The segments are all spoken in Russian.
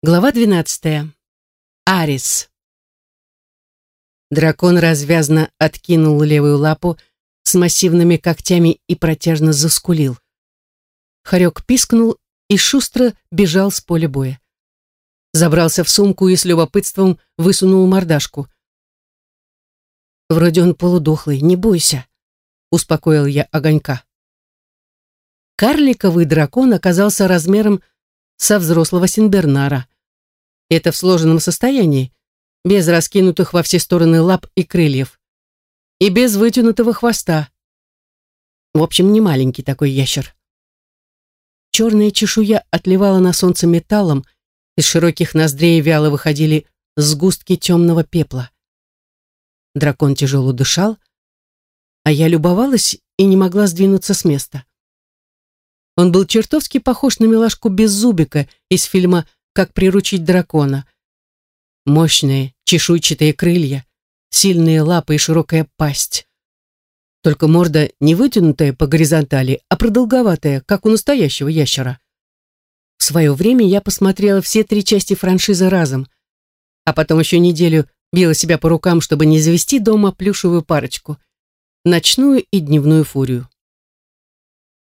Глава 12. Арис. Дракон развязно откинул левую лапу с массивными когтями и протяжно заскулил. Хорек пискнул и шустро бежал с поля боя. Забрался в сумку и с любопытством высунул мордашку. «Вроде он полудохлый, не бойся», — успокоил я огонька. Карликовый дракон оказался размером со взрослого Синбернара. Это в сложенном состоянии, без раскинутых во все стороны лап и крыльев. И без вытянутого хвоста. В общем, не маленький такой ящер. Черная чешуя отливала на солнце металлом, из широких ноздрей вяло выходили сгустки темного пепла. Дракон тяжело дышал, а я любовалась и не могла сдвинуться с места. Он был чертовски похож на милашку Беззубика из фильма «Как приручить дракона». Мощные, чешуйчатые крылья, сильные лапы и широкая пасть. Только морда не вытянутая по горизонтали, а продолговатая, как у настоящего ящера. В свое время я посмотрела все три части франшизы разом, а потом еще неделю била себя по рукам, чтобы не завести дома плюшевую парочку, ночную и дневную фурию.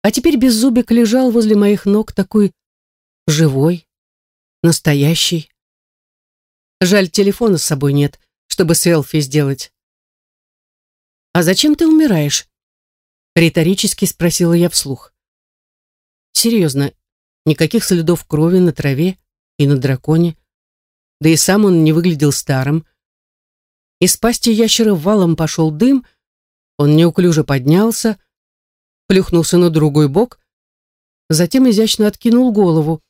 А теперь Беззубик лежал возле моих ног такой живой, настоящий. Жаль, телефона с собой нет, чтобы селфи сделать. «А зачем ты умираешь?» Риторически спросила я вслух. Серьезно, никаких следов крови на траве и на драконе. Да и сам он не выглядел старым. Из пасти ящера валом пошел дым, он неуклюже поднялся, плюхнулся на другой бок, затем изящно откинул голову.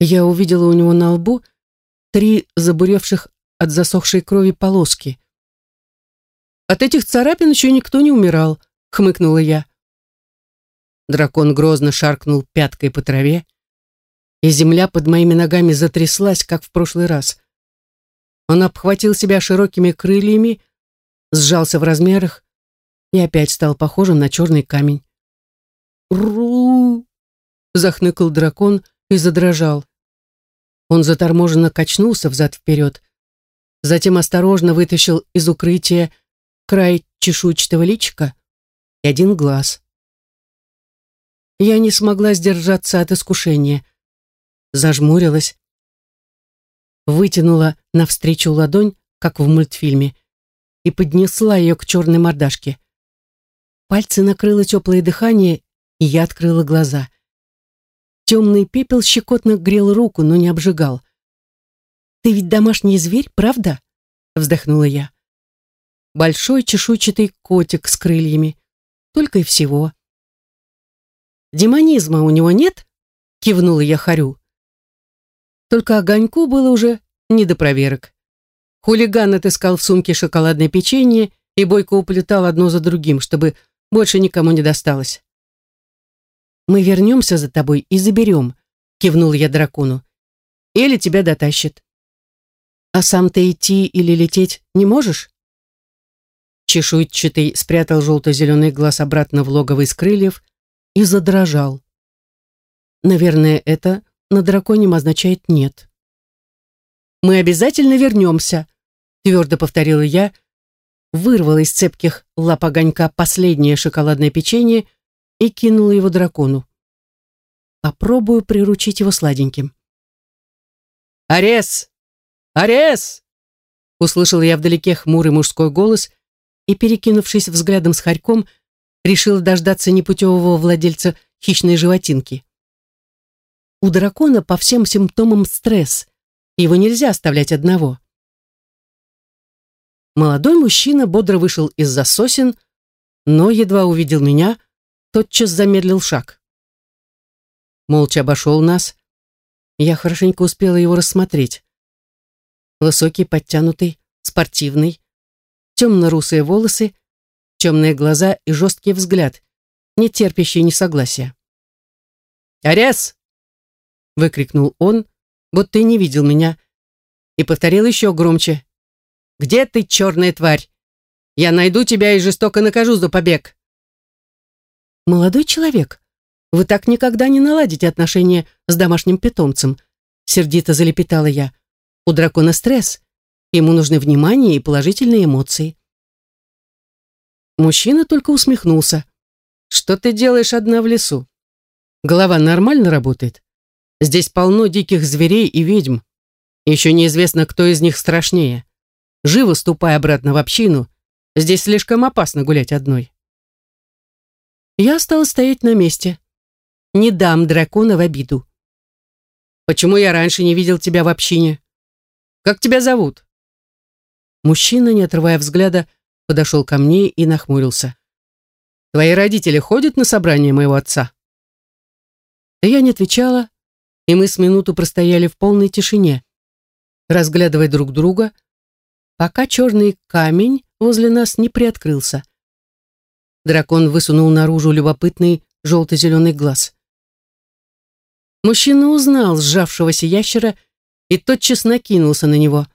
Я увидела у него на лбу три забуревших от засохшей крови полоски. «От этих царапин еще никто не умирал», — хмыкнула я. Дракон грозно шаркнул пяткой по траве, и земля под моими ногами затряслась, как в прошлый раз. Он обхватил себя широкими крыльями, сжался в размерах, и опять стал похожим на черный камень. «Ру!» — захныкал дракон и задрожал. Он заторможенно качнулся взад-вперед, затем осторожно вытащил из укрытия край чешуйчатого личика и один глаз. Я не смогла сдержаться от искушения. Зажмурилась, вытянула навстречу ладонь, как в мультфильме, и поднесла ее к черной мордашке. Пальцы накрыло теплое дыхание, и я открыла глаза. Темный пепел щекотно грел руку, но не обжигал. «Ты ведь домашний зверь, правда?» — вздохнула я. «Большой чешуйчатый котик с крыльями. Только и всего». «Демонизма у него нет?» — кивнула я Харю. Только огоньку было уже не до проверок. Хулиган отыскал в сумке шоколадное печенье и бойко уплетал одно за другим, чтобы больше никому не досталось. «Мы вернемся за тобой и заберем», — кивнул я дракону. «Или тебя дотащит». «А сам ты идти или лететь не можешь?» Чешуйчатый спрятал желто-зеленый глаз обратно в логово из крыльев и задрожал. Наверное, это на драконем означает «нет». «Мы обязательно вернемся», — твердо повторила я, вырвала из цепких лап огонька последнее шоколадное печенье и кинула его дракону. Попробую приручить его сладеньким. «Арес! Арес!» Услышал я вдалеке хмурый мужской голос и, перекинувшись взглядом с хорьком, решил дождаться непутевого владельца хищной животинки. У дракона по всем симптомам стресс. Его нельзя оставлять одного. Молодой мужчина бодро вышел из-за сосен, но едва увидел меня, тотчас замедлил шаг. Молча обошел нас. Я хорошенько успела его рассмотреть. Высокий, подтянутый, спортивный, темно-русые волосы, темные глаза и жесткий взгляд, не терпящий несогласия. «Арес!» — выкрикнул он, будто и не видел меня, и повторил еще громче. Где ты, черная тварь? Я найду тебя и жестоко накажу за побег. Молодой человек, вы так никогда не наладите отношения с домашним питомцем. сердито залепетала я. У дракона стресс. Ему нужны внимание и положительные эмоции. Мужчина только усмехнулся. «Что ты делаешь одна в лесу? Голова нормально работает? Здесь полно диких зверей и ведьм. Еще неизвестно, кто из них страшнее. Живо ступай обратно в общину. Здесь слишком опасно гулять одной». Я стала стоять на месте. Не дам дракона в обиду. «Почему я раньше не видел тебя в общине? Как тебя зовут?» Мужчина, не отрывая взгляда, подошел ко мне и нахмурился. «Твои родители ходят на собрание моего отца?» Я не отвечала, и мы с минуту простояли в полной тишине, разглядывая друг друга, пока черный камень возле нас не приоткрылся. Дракон высунул наружу любопытный желто-зеленый глаз. Мужчина узнал сжавшегося ящера и тотчас накинулся на него.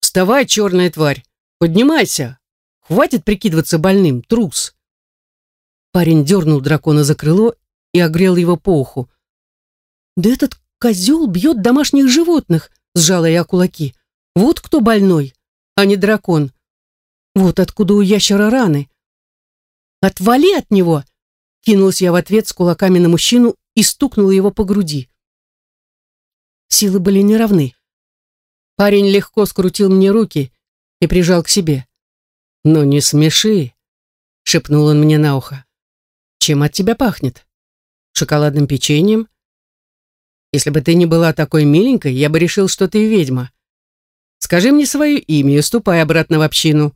«Вставай, черная тварь! Поднимайся! Хватит прикидываться больным, трус!» Парень дернул дракона за крыло и огрел его по уху. «Да этот козел бьет домашних животных!» — сжала я кулаки. «Вот кто больной, а не дракон. Вот откуда у ящера раны!» «Отвали от него!» — кинулась я в ответ с кулаками на мужчину и стукнула его по груди. Силы были неравны. Парень легко скрутил мне руки и прижал к себе. «Ну не смеши», — шепнул он мне на ухо. «Чем от тебя пахнет? Шоколадным печеньем? Если бы ты не была такой миленькой, я бы решил, что ты ведьма. Скажи мне свое имя и ступай обратно в общину».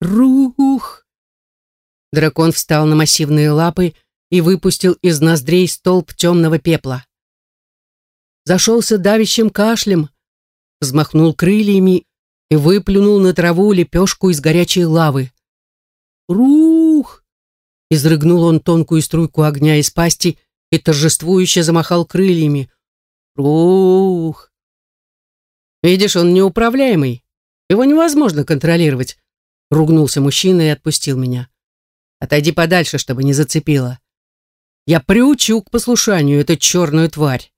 «Рух!» Дракон встал на массивные лапы и выпустил из ноздрей столб темного пепла. Зашелся давящим кашлем, взмахнул крыльями и выплюнул на траву лепешку из горячей лавы. «Рух!» Изрыгнул он тонкую струйку огня из пасти и торжествующе замахал крыльями. «Рух!» «Видишь, он неуправляемый. Его невозможно контролировать», — ругнулся мужчина и отпустил меня. «Отойди подальше, чтобы не зацепило. Я приучу к послушанию эту черную тварь».